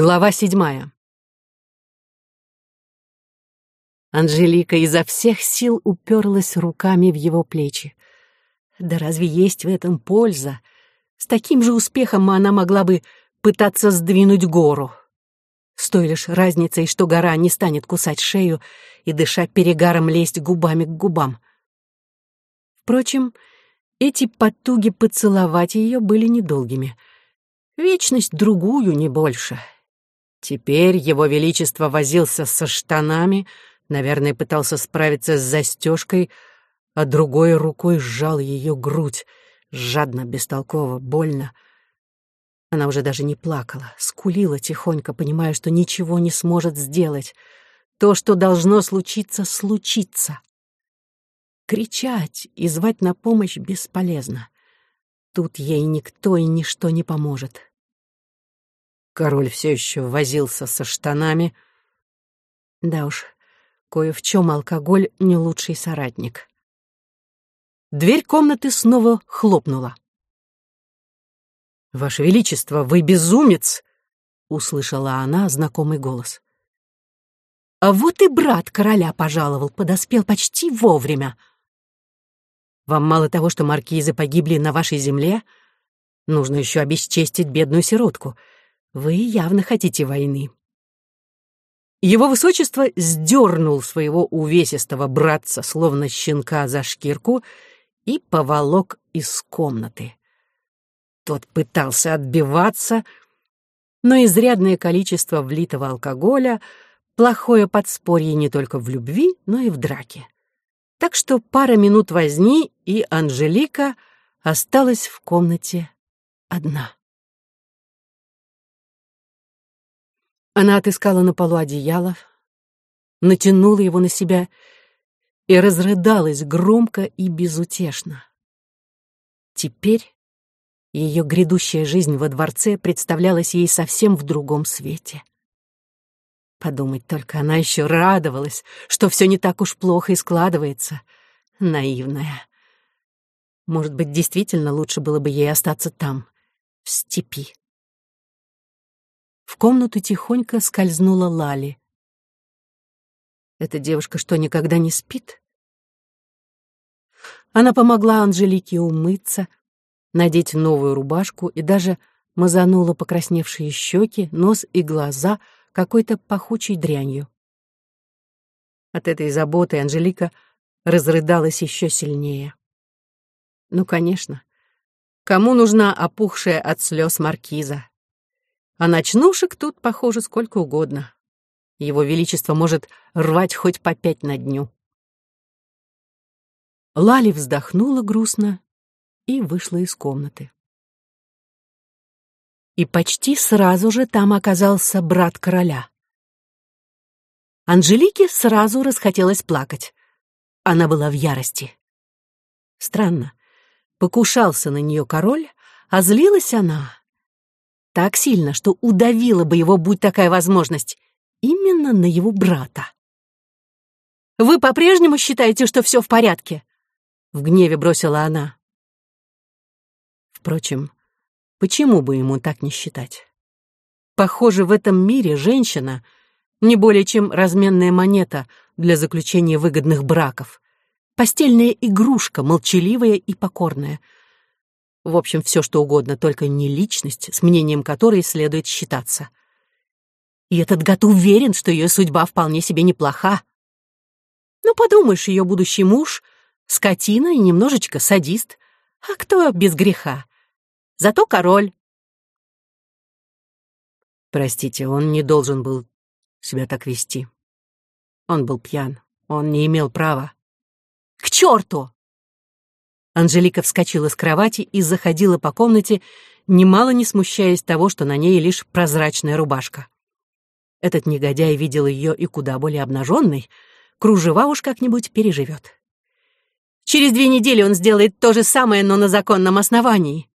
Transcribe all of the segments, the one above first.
Глава седьмая. Анжелика изо всех сил уперлась руками в его плечи. Да разве есть в этом польза? С таким же успехом она могла бы пытаться сдвинуть гору. С той лишь разницей, что гора не станет кусать шею и, дыша перегаром, лезть губами к губам. Впрочем, эти потуги поцеловать ее были недолгими. Вечность другую, не больше. Теперь его величество возился со штанами, наверное, пытался справиться с застежкой, а другой рукой сжал ее грудь, жадно, бестолково, больно. Она уже даже не плакала, скулила тихонько, понимая, что ничего не сможет сделать. То, что должно случиться, случится. Кричать и звать на помощь бесполезно. Тут ей никто и ничто не поможет. Король все еще возился со штанами. Да уж, кое в чем алкоголь не лучший соратник. Дверь комнаты снова хлопнула. «Ваше Величество, вы безумец!» — услышала она знакомый голос. «А вот и брат короля пожаловал, подоспел почти вовремя. Вам мало того, что маркизы погибли на вашей земле, нужно еще обесчестить бедную сиротку — вы явно хотите войны. Его высочество сдернул своего увесистого братца, словно щенка за шкирку, и поволок из комнаты. Тот пытался отбиваться, но изрядное количество влитого алкоголя — плохое подспорье не только в любви, но и в драке. Так что пара минут возни, и Анжелика осталась в комнате одна. Она отыскала на полу одеяло, натянула его на себя и разрыдалась громко и безутешно. Теперь ее грядущая жизнь во дворце представлялась ей совсем в другом свете. Подумать только, она еще радовалась, что все не так уж плохо и складывается. Наивная. Может быть, действительно лучше было бы ей остаться там, в степи. В комнату тихонько скользнула Лали. Эта девушка что, никогда не спит? Она помогла Анжелике умыться, надеть новую рубашку и даже мазанула покрасневшие щеки, нос и глаза какой-то пахучей дрянью. От этой заботы Анжелика разрыдалась еще сильнее. Ну, конечно. Кому нужна опухшая от слез маркиза? А ночнушек тут, похоже, сколько угодно. Его Величество может рвать хоть по пять на дню. Лали вздохнула грустно и вышла из комнаты. И почти сразу же там оказался брат короля. Анжелике сразу расхотелось плакать. Она была в ярости. Странно. Покушался на нее король, а злилась она так сильно, что удавила бы его, будь такая возможность, именно на его брата. «Вы по-прежнему считаете, что все в порядке?» — в гневе бросила она. Впрочем, почему бы ему так не считать? Похоже, в этом мире женщина не более чем разменная монета для заключения выгодных браков, постельная игрушка, молчаливая и покорная — в общем, все что угодно, только не личность, с мнением которой следует считаться. И этот гад уверен, что ее судьба вполне себе неплоха. Ну, подумаешь, ее будущий муж — скотина и немножечко садист. А кто без греха? Зато король. Простите, он не должен был себя так вести. Он был пьян, он не имел права. К черту! Анжелика вскочила с кровати и заходила по комнате, немало не смущаясь того, что на ней лишь прозрачная рубашка. Этот негодяй видел ее и куда более обнаженной, кружева уж как-нибудь переживет. Через две недели он сделает то же самое, но на законном основании.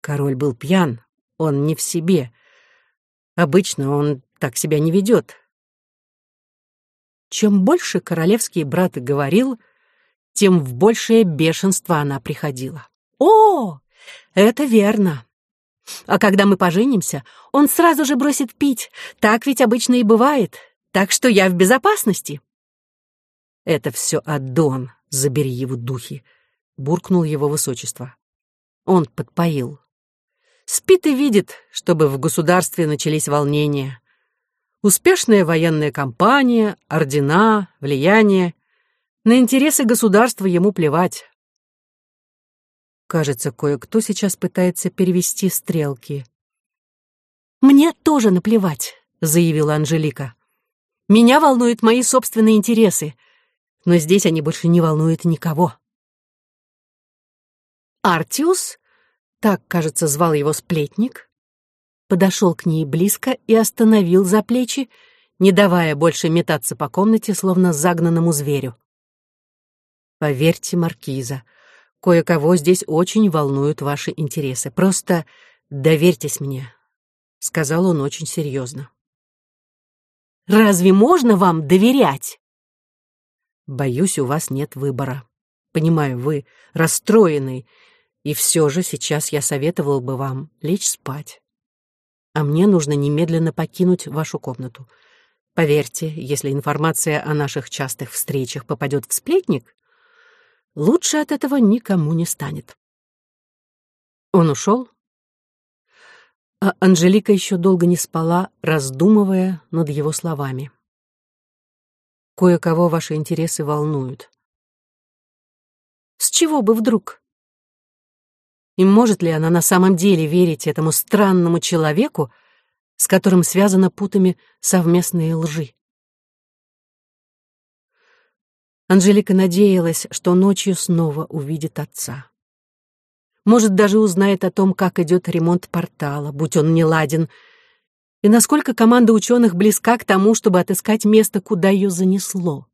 Король был пьян, он не в себе. Обычно он так себя не ведет. Чем больше королевский брат говорил, тем в большее бешенство она приходила. «О, это верно. А когда мы поженимся, он сразу же бросит пить. Так ведь обычно и бывает. Так что я в безопасности. Это все Адон, забери его духи, буркнул его высочество. Он подпоил. Спит и видит, чтобы в государстве начались волнения. Успешная военная кампания, ордена, влияние. На интересы государства ему плевать. Кажется, кое-кто сейчас пытается перевести стрелки. «Мне тоже наплевать», — заявила Анжелика. «Меня волнуют мои собственные интересы, но здесь они больше не волнуют никого». Артиус, так, кажется, звал его сплетник, подошел к ней близко и остановил за плечи, не давая больше метаться по комнате, словно загнанному зверю. «Поверьте, Маркиза, Кое-кого здесь очень волнуют ваши интересы. Просто доверьтесь мне», — сказал он очень серьезно. «Разве можно вам доверять?» «Боюсь, у вас нет выбора. Понимаю, вы расстроены, и все же сейчас я советовал бы вам лечь спать. А мне нужно немедленно покинуть вашу комнату. Поверьте, если информация о наших частых встречах попадет в сплетник, Лучше от этого никому не станет. Он ушел, а Анжелика еще долго не спала, раздумывая над его словами. Кое-кого ваши интересы волнуют. С чего бы вдруг? И может ли она на самом деле верить этому странному человеку, с которым связаны путами совместные лжи? Анжелика надеялась, что ночью снова увидит отца. Может, даже узнает о том, как идет ремонт портала, будь он не ладен, и насколько команда ученых близка к тому, чтобы отыскать место, куда ее занесло.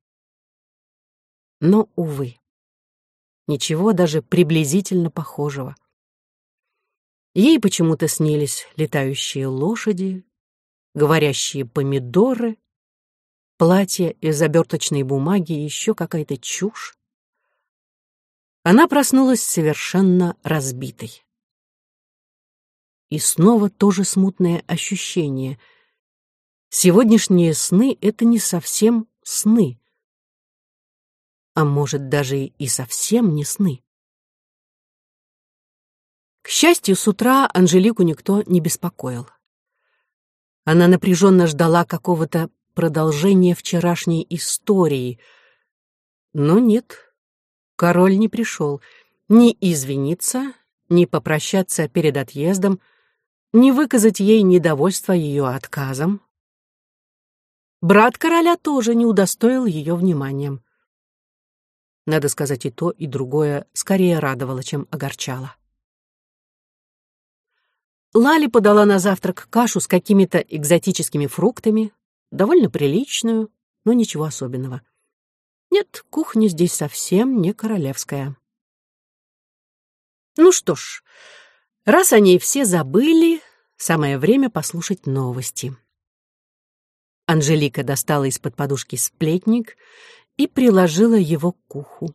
Но, увы, ничего даже приблизительно похожего. Ей почему-то снились летающие лошади, говорящие помидоры, платье из оберточной бумаги и еще какая-то чушь. Она проснулась совершенно разбитой. И снова то же смутное ощущение. Сегодняшние сны — это не совсем сны. А может, даже и совсем не сны. К счастью, с утра Анжелику никто не беспокоил. Она напряженно ждала какого-то продолжение вчерашней истории. Но нет, король не пришел ни извиниться, ни попрощаться перед отъездом, ни выказать ей недовольство ее отказом. Брат короля тоже не удостоил ее вниманием. Надо сказать, и то, и другое скорее радовало, чем огорчало. Лали подала на завтрак кашу с какими-то экзотическими фруктами, довольно приличную, но ничего особенного. Нет, кухня здесь совсем не королевская. Ну что ж, раз о ней все забыли, самое время послушать новости. Анжелика достала из-под подушки сплетник и приложила его к уху.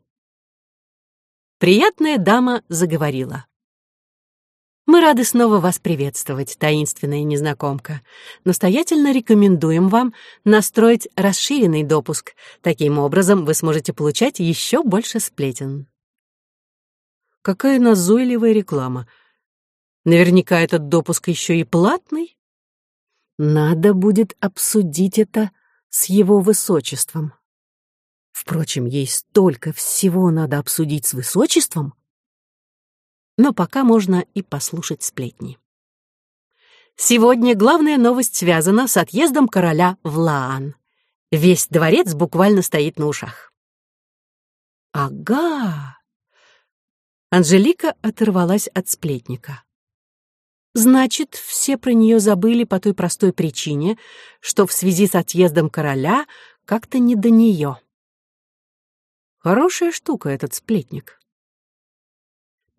Приятная дама заговорила. Мы рады снова вас приветствовать, таинственная незнакомка. Настоятельно рекомендуем вам настроить расширенный допуск. Таким образом вы сможете получать еще больше сплетен. Какая назойливая реклама. Наверняка этот допуск еще и платный. Надо будет обсудить это с его высочеством. Впрочем, ей столько всего надо обсудить с высочеством но пока можно и послушать сплетни. Сегодня главная новость связана с отъездом короля в Лаан. Весь дворец буквально стоит на ушах. Ага. Анжелика оторвалась от сплетника. Значит, все про нее забыли по той простой причине, что в связи с отъездом короля как-то не до нее. Хорошая штука этот сплетник.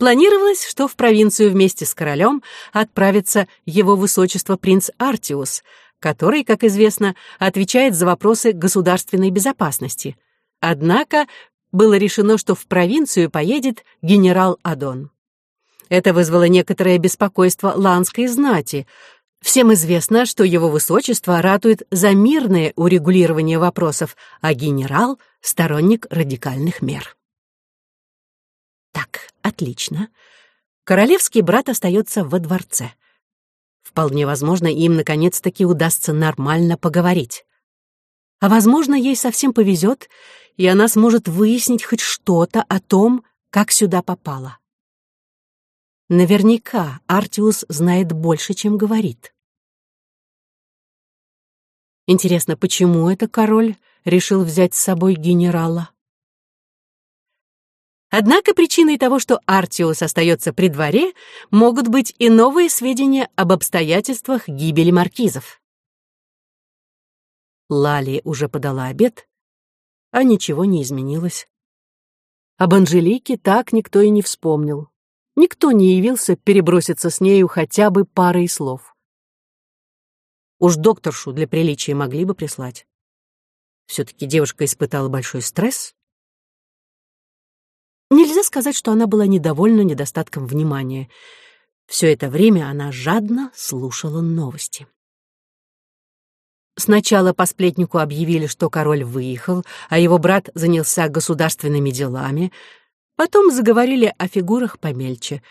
Планировалось, что в провинцию вместе с королем отправится его высочество принц Артиус, который, как известно, отвечает за вопросы государственной безопасности. Однако было решено, что в провинцию поедет генерал Адон. Это вызвало некоторое беспокойство ланской знати. Всем известно, что его высочество ратует за мирное урегулирование вопросов, а генерал — сторонник радикальных мер. Так, отлично. Королевский брат остается во дворце. Вполне возможно, им наконец-таки удастся нормально поговорить. А возможно, ей совсем повезет, и она сможет выяснить хоть что-то о том, как сюда попала. Наверняка Артиус знает больше, чем говорит. Интересно, почему это король решил взять с собой генерала? Однако причиной того, что Артиус остается при дворе, могут быть и новые сведения об обстоятельствах гибели маркизов. Лали уже подала обед, а ничего не изменилось. Об Анжелике так никто и не вспомнил. Никто не явился переброситься с нею хотя бы парой слов. Уж докторшу для приличия могли бы прислать. Все-таки девушка испытала большой стресс, Нельзя сказать, что она была недовольна недостатком внимания. Все это время она жадно слушала новости. Сначала по сплетнику объявили, что король выехал, а его брат занялся государственными делами. Потом заговорили о фигурах помельче.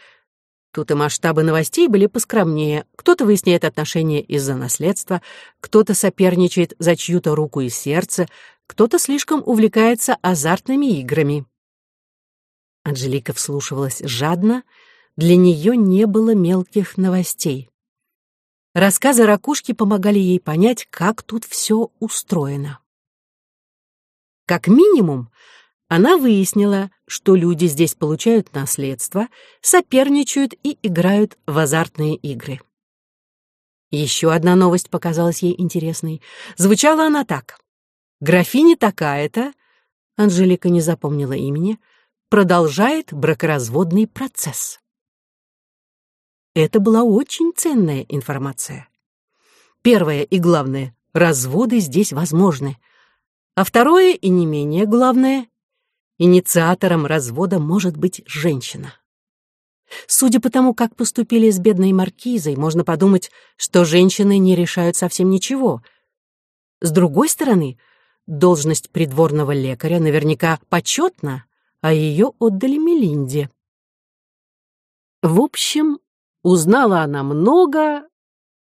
Тут и масштабы новостей были поскромнее. Кто-то выясняет отношения из-за наследства, кто-то соперничает за чью-то руку и сердце, кто-то слишком увлекается азартными играми. Анжелика вслушивалась жадно, для нее не было мелких новостей. Рассказы ракушки помогали ей понять, как тут все устроено. Как минимум, она выяснила, что люди здесь получают наследство, соперничают и играют в азартные игры. Еще одна новость показалась ей интересной. Звучала она так. Графиня такая-то, Анжелика не запомнила имени, — продолжает бракоразводный процесс. Это была очень ценная информация. Первое и главное — разводы здесь возможны. А второе и не менее главное — инициатором развода может быть женщина. Судя по тому, как поступили с бедной маркизой, можно подумать, что женщины не решают совсем ничего. С другой стороны, должность придворного лекаря наверняка почетна, а ее отдали Мелинде. В общем, узнала она много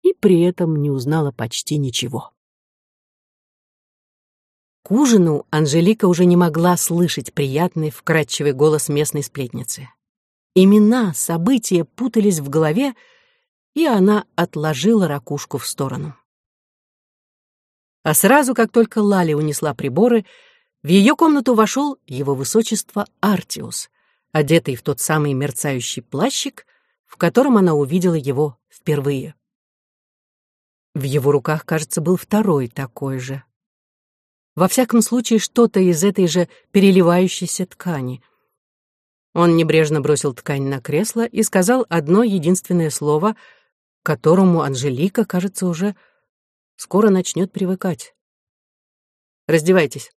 и при этом не узнала почти ничего. К ужину Анжелика уже не могла слышать приятный, вкрадчивый голос местной сплетницы. Имена, события путались в голове, и она отложила ракушку в сторону. А сразу, как только Лали унесла приборы, в ее комнату вошел его высочество Артиус, одетый в тот самый мерцающий плащик, в котором она увидела его впервые. В его руках, кажется, был второй такой же. Во всяком случае, что-то из этой же переливающейся ткани. Он небрежно бросил ткань на кресло и сказал одно единственное слово, к которому Анжелика, кажется, уже скоро начнет привыкать. «Раздевайтесь».